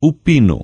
o pino.